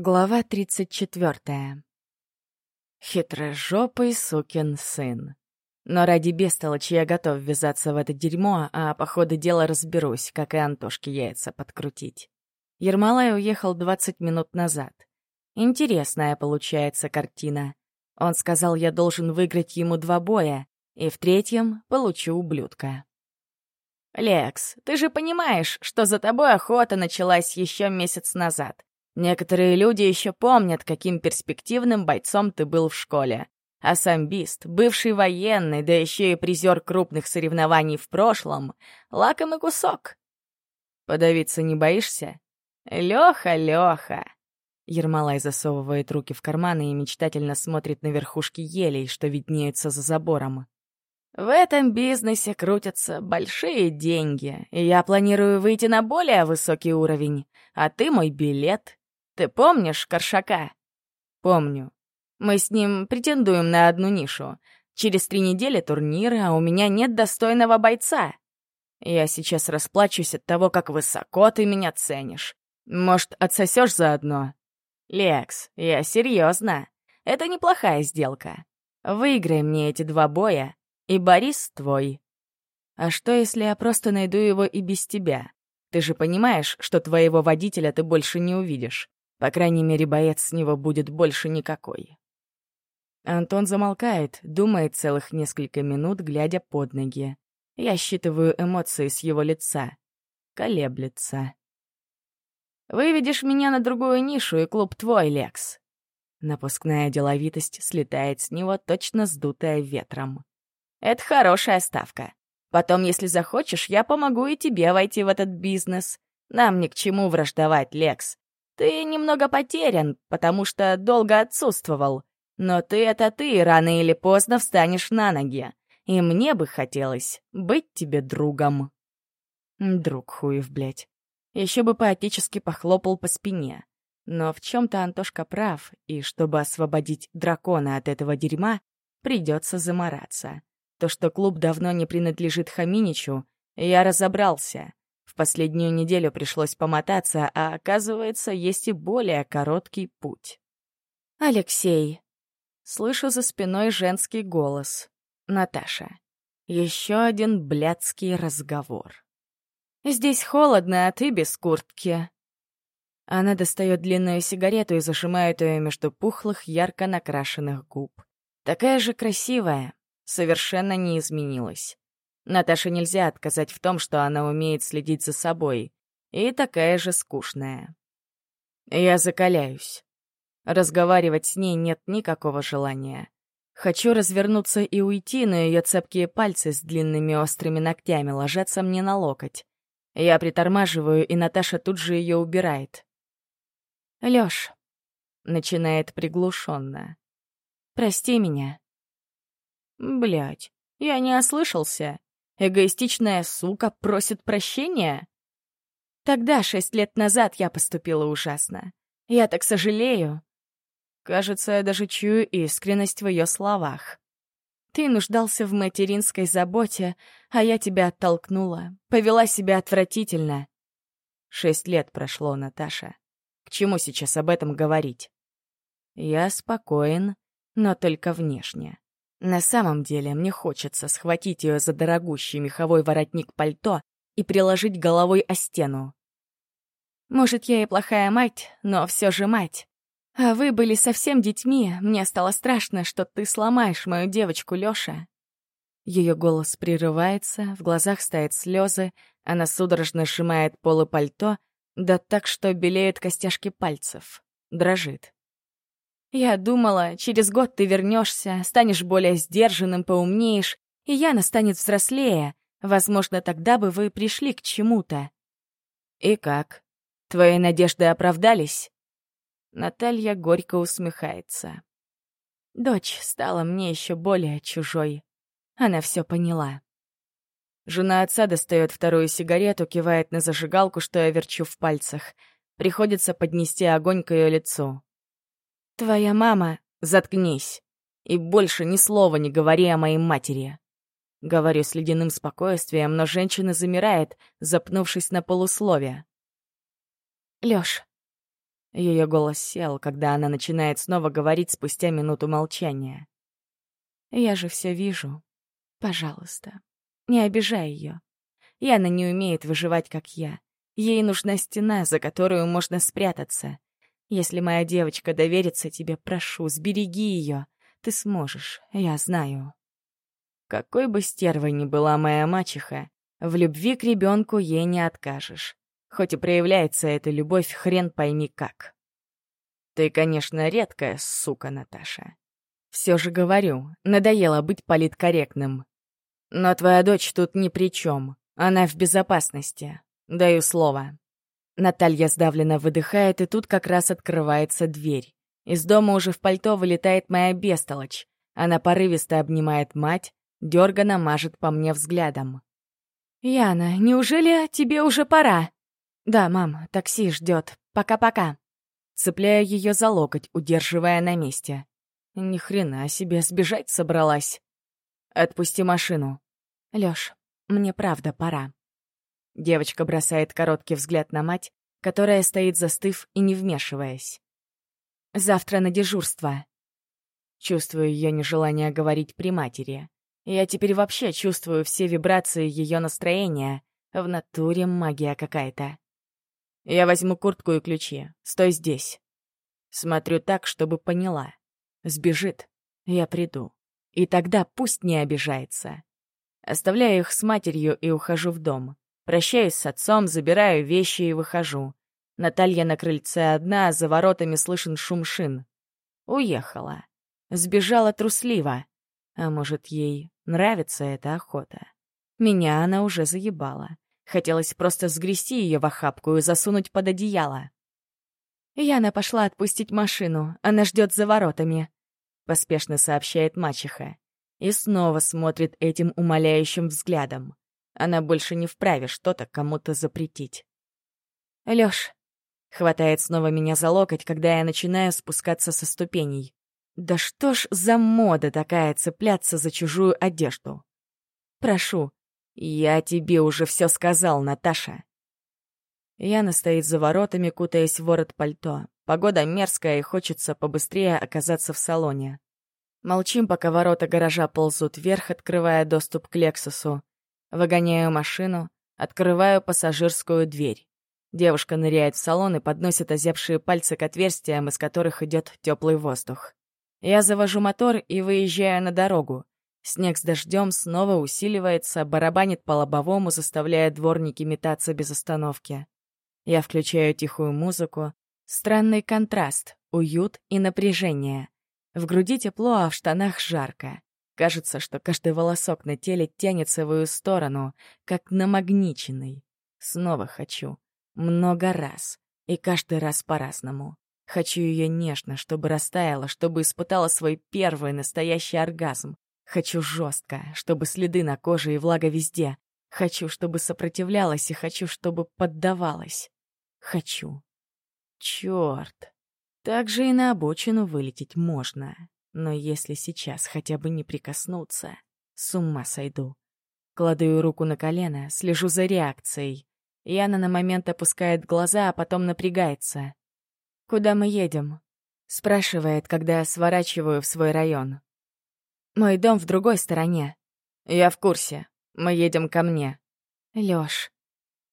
Глава 34. Хитрожопый сукин сын. Но ради бестолочи я готов ввязаться в это дерьмо, а по ходу дела разберусь, как и Антошке яйца подкрутить. Ермолай уехал 20 минут назад. Интересная получается картина. Он сказал, я должен выиграть ему два боя, и в третьем получу ублюдка. «Лекс, ты же понимаешь, что за тобой охота началась еще месяц назад. Некоторые люди еще помнят, каким перспективным бойцом ты был в школе. А самбист, бывший военный, да еще и призер крупных соревнований в прошлом, лакомый кусок. Подавиться не боишься? Леха, Леха. Ермолай засовывает руки в карманы и мечтательно смотрит на верхушки елей, что виднеются за забором. В этом бизнесе крутятся большие деньги, и я планирую выйти на более высокий уровень, а ты мой билет ты помнишь Коршака?» «Помню. Мы с ним претендуем на одну нишу. Через три недели турнира, а у меня нет достойного бойца. Я сейчас расплачусь от того, как высоко ты меня ценишь. Может, отсосешь заодно?» «Лекс, я серьезно. Это неплохая сделка. Выиграй мне эти два боя, и Борис твой». «А что, если я просто найду его и без тебя? Ты же понимаешь, что твоего водителя ты больше не увидишь. По крайней мере, боец с него будет больше никакой. Антон замолкает, думает целых несколько минут, глядя под ноги. Я считываю эмоции с его лица. Колеблется. «Выведешь меня на другую нишу, и клуб твой, Лекс!» Напускная деловитость слетает с него, точно сдутая ветром. «Это хорошая ставка. Потом, если захочешь, я помогу и тебе войти в этот бизнес. Нам ни к чему враждовать, Лекс. Ты немного потерян, потому что долго отсутствовал. Но ты — это ты, рано или поздно встанешь на ноги. И мне бы хотелось быть тебе другом. Друг хуев, блядь. Еще бы поотечески похлопал по спине. Но в чем-то Антошка прав, и чтобы освободить дракона от этого дерьма, придется замораться. То, что клуб давно не принадлежит Хаминичу, я разобрался. В последнюю неделю пришлось помотаться, а оказывается, есть и более короткий путь. «Алексей!» Слышу за спиной женский голос. «Наташа!» Еще один блядский разговор. «Здесь холодно, а ты без куртки!» Она достает длинную сигарету и зажимает ее между пухлых, ярко накрашенных губ. Такая же красивая, совершенно не изменилась. Наташе нельзя отказать в том, что она умеет следить за собой, и такая же скучная. Я закаляюсь. Разговаривать с ней нет никакого желания. Хочу развернуться и уйти, но ее цепкие пальцы с длинными острыми ногтями ложатся мне на локоть. Я притормаживаю, и Наташа тут же ее убирает. «Лёш», — начинает приглушенно, — «прости меня». Блять, я не ослышался. Эгоистичная сука просит прощения? Тогда, шесть лет назад, я поступила ужасно. Я так сожалею. Кажется, я даже чую искренность в ее словах. Ты нуждался в материнской заботе, а я тебя оттолкнула, повела себя отвратительно. Шесть лет прошло, Наташа. К чему сейчас об этом говорить? Я спокоен, но только внешне. На самом деле мне хочется схватить ее за дорогущий меховой воротник пальто и приложить головой о стену. Может, я и плохая мать, но все же мать. А вы были совсем детьми, мне стало страшно, что ты сломаешь мою девочку, Лёша. Ее голос прерывается, в глазах стоят слезы, она судорожно сжимает полы пальто, да так, что белеют костяшки пальцев. Дрожит. Я думала, через год ты вернешься, станешь более сдержанным, поумнеешь, и Яна станет взрослее. Возможно, тогда бы вы пришли к чему-то». «И как? Твои надежды оправдались?» Наталья горько усмехается. Дочь стала мне еще более чужой. Она все поняла. Жена отца достает вторую сигарету, кивает на зажигалку, что я верчу в пальцах. Приходится поднести огонь к ее лицу. «Твоя мама, заткнись и больше ни слова не говори о моей матери». Говорю с ледяным спокойствием, но женщина замирает, запнувшись на полусловие. «Лёш». Её голос сел, когда она начинает снова говорить спустя минуту молчания. «Я же всё вижу. Пожалуйста, не обижай её. Яна не умеет выживать, как я. Ей нужна стена, за которую можно спрятаться. Если моя девочка доверится тебе, прошу, сбереги ее. Ты сможешь, я знаю. Какой бы стервой ни была моя мачеха, в любви к ребенку ей не откажешь. Хоть и проявляется эта любовь хрен пойми как. Ты, конечно, редкая сука, Наташа. Все же говорю, надоело быть политкорректным. Но твоя дочь тут ни при чем. Она в безопасности. Даю слово. Наталья сдавленно выдыхает, и тут как раз открывается дверь. Из дома уже в пальто вылетает моя бестолочь. Она порывисто обнимает мать, дёрганно мажет по мне взглядом. «Яна, неужели тебе уже пора?» «Да, мам, такси ждёт. Пока-пока». Цепляя её за локоть, удерживая на месте. Ни хрена себе, сбежать собралась. «Отпусти машину». «Лёш, мне правда пора». Девочка бросает короткий взгляд на мать, которая стоит застыв и не вмешиваясь. «Завтра на дежурство». Чувствую ее нежелание говорить при матери. Я теперь вообще чувствую все вибрации ее настроения. В натуре магия какая-то. Я возьму куртку и ключи. Стой здесь. Смотрю так, чтобы поняла. Сбежит. Я приду. И тогда пусть не обижается. Оставляю их с матерью и ухожу в дом. Прощаюсь с отцом, забираю вещи и выхожу. Наталья на крыльце одна, за воротами слышен шум шин. Уехала. Сбежала трусливо. А может, ей нравится эта охота? Меня она уже заебала. Хотелось просто сгрести ее в охапку и засунуть под одеяло. «Яна пошла отпустить машину. Она ждет за воротами», — поспешно сообщает мачеха. И снова смотрит этим умоляющим взглядом. Она больше не вправе что-то кому-то запретить. «Лёш!» — хватает снова меня за локоть, когда я начинаю спускаться со ступеней. «Да что ж за мода такая цепляться за чужую одежду?» «Прошу, я тебе уже всё сказал, Наташа!» Яна стоит за воротами, кутаясь в ворот пальто. Погода мерзкая, и хочется побыстрее оказаться в салоне. Молчим, пока ворота гаража ползут вверх, открывая доступ к Лексусу. Выгоняю машину, открываю пассажирскую дверь. Девушка ныряет в салон и подносит озябшие пальцы к отверстиям, из которых идет теплый воздух. Я завожу мотор и выезжаю на дорогу. Снег с дождем снова усиливается, барабанит по лобовому, заставляя дворники метаться без остановки. Я включаю тихую музыку. Странный контраст, уют и напряжение. В груди тепло, а в штанах жарко. Кажется, что каждый волосок на теле тянет свою сторону, как намагниченный. Снова хочу. Много раз. И каждый раз по-разному. Хочу ее нежно, чтобы растаяла, чтобы испытала свой первый настоящий оргазм. Хочу жестко, чтобы следы на коже и влага везде. Хочу, чтобы сопротивлялась, и хочу, чтобы поддавалась. Хочу. Черт. Так же и на обочину вылететь можно. Но если сейчас хотя бы не прикоснуться, с ума сойду. Кладаю руку на колено, слежу за реакцией. Яна на момент опускает глаза, а потом напрягается. «Куда мы едем?» — спрашивает, когда сворачиваю в свой район. «Мой дом в другой стороне». «Я в курсе. Мы едем ко мне». «Лёш».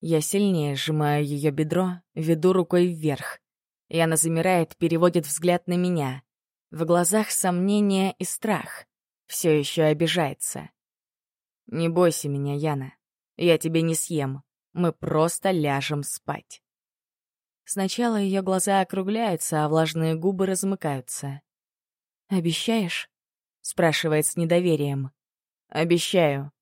Я сильнее сжимаю её бедро, веду рукой вверх. Яна замирает, переводит взгляд на меня — в глазах сомнение и страх. Все еще обижается. «Не бойся меня, Яна. Я тебе не съем. Мы просто ляжем спать». Сначала ее глаза округляются, а влажные губы размыкаются. «Обещаешь?» — спрашивает с недоверием. «Обещаю».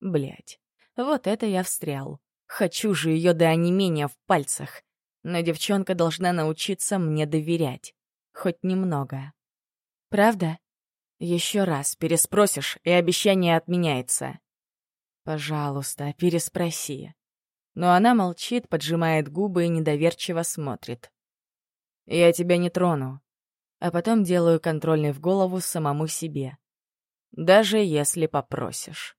Блять, вот это я встрял. Хочу же ее до онемения в пальцах. Но девчонка должна научиться мне доверять. Хоть немного. Правда? Еще раз переспросишь, и обещание отменяется. Пожалуйста, переспроси. Но она молчит, поджимает губы и недоверчиво смотрит. Я тебя не трону. А потом делаю контрольный в голову самому себе. Даже если попросишь.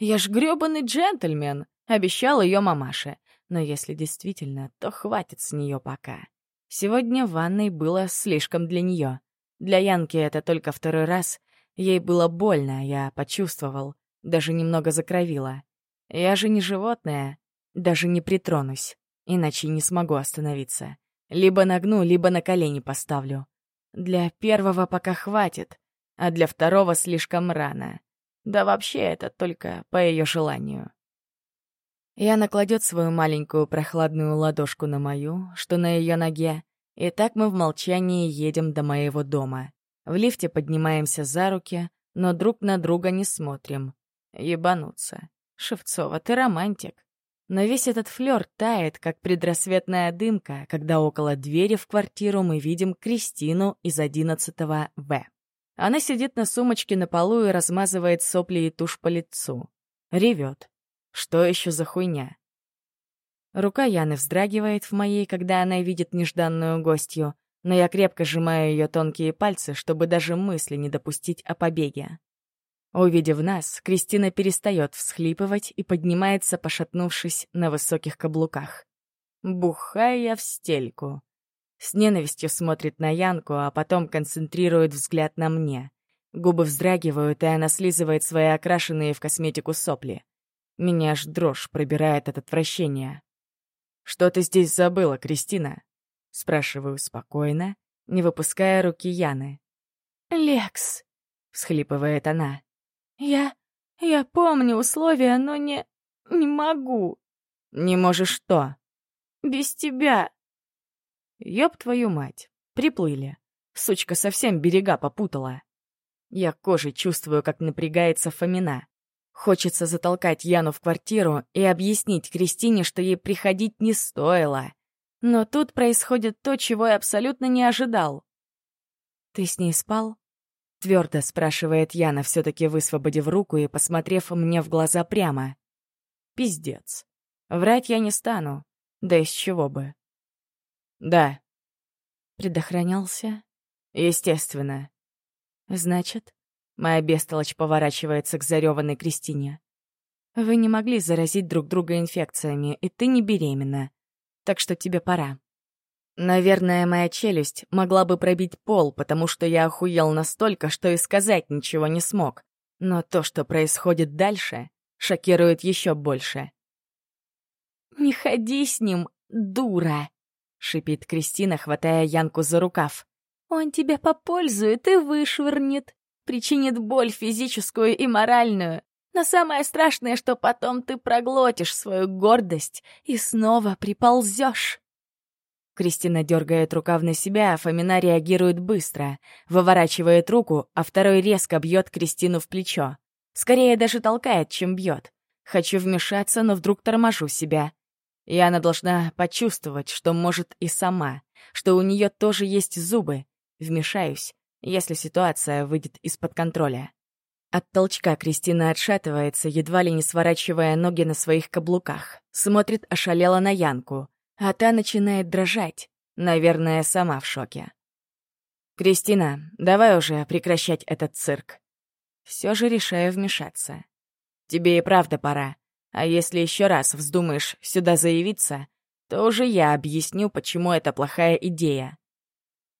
Я ж грёбаный джентльмен, обещал ее мамаше. Но если действительно, то хватит с нее пока. Сегодня в ванной было слишком для нее. Для Янки это только второй раз. Ей было больно, я почувствовал. Даже немного закровило. Я же не животное. Даже не притронусь. Иначе не смогу остановиться. Либо нагну, либо на колени поставлю. Для первого пока хватит, а для второго слишком рано. Да вообще это только по ее желанию. Я накладет свою маленькую прохладную ладошку на мою, что на ее ноге, и так мы в молчании едем до моего дома. В лифте поднимаемся за руки, но друг на друга не смотрим. Ебануться. Шевцова, ты романтик. Но весь этот флёр тает, как предрассветная дымка, когда около двери в квартиру мы видим Кристину из 11 В. Она сидит на сумочке на полу и размазывает сопли и тушь по лицу. Ревет. Что еще за хуйня? Рука Яны вздрагивает в моей, когда она видит нежданную гостью, но я крепко сжимаю ее тонкие пальцы, чтобы даже мысли не допустить о побеге. Увидев нас, Кристина перестает всхлипывать и поднимается, пошатнувшись на высоких каблуках. Бухая в стельку. С ненавистью смотрит на Янку, а потом концентрирует взгляд на мне. Губы вздрагивают, и она слизывает свои окрашенные в косметику сопли. Меня аж дрожь пробирает от отвращения. «Что ты здесь забыла, Кристина?» — спрашиваю спокойно, не выпуская руки Яны. «Лекс», — всхлипывает она. «Я... я помню условия, но не... не могу». «Не можешь что?» «Без тебя». «Ёб твою мать, приплыли. Сучка совсем берега попутала». Я кожей чувствую, как напрягается Фомина. Хочется затолкать Яну в квартиру и объяснить Кристине, что ей приходить не стоило. Но тут происходит то, чего я абсолютно не ожидал. «Ты с ней спал?» — твердо спрашивает Яна, все-таки высвободив руку и посмотрев мне в глаза прямо. «Пиздец. Врать я не стану. Да из чего бы?» «Да». «Предохранялся?» «Естественно». «Значит?» Моя бестолочь поворачивается к зареванной Кристине. «Вы не могли заразить друг друга инфекциями, и ты не беременна. Так что тебе пора». Наверное, моя челюсть могла бы пробить пол, потому что я охуел настолько, что и сказать ничего не смог. Но то, что происходит дальше, шокирует еще больше. «Не ходи с ним, дура!» — шипит Кристина, хватая Янку за рукав. «Он тебя попользует и вышвырнет!» причинит боль физическую и моральную. Но самое страшное, что потом ты проглотишь свою гордость и снова приползёшь. Кристина дергает рукав на себя, а Фомина реагирует быстро, выворачивает руку, а второй резко бьёт Кристину в плечо. Скорее даже толкает, чем бьёт. Хочу вмешаться, но вдруг торможу себя. И она должна почувствовать, что может и сама, что у неё тоже есть зубы. Вмешаюсь, если ситуация выйдет из-под контроля. От толчка Кристина отшатывается, едва ли не сворачивая ноги на своих каблуках. Смотрит ошалело на Янку, а та начинает дрожать. Наверное, сама в шоке. «Кристина, давай уже прекращать этот цирк». Все же решаю вмешаться. «Тебе и правда пора. А если еще раз вздумаешь сюда заявиться, то уже я объясню, почему это плохая идея.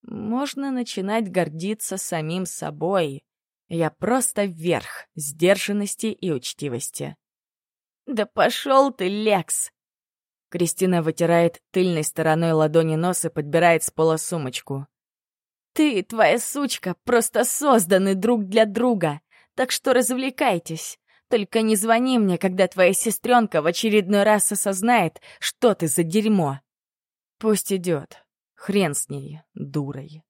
Можно начинать гордиться самим собой. Я просто вверх сдержанности и учтивости. «Да пошел ты, Лекс!» Кристина вытирает тыльной стороной ладони нос и подбирает с пола сумочку. «Ты и твоя сучка просто созданы друг для друга, так что развлекайтесь. Только не звони мне, когда твоя сестренка в очередной раз осознает, что ты за дерьмо». «Пусть идет», Хрен с ней, дурой.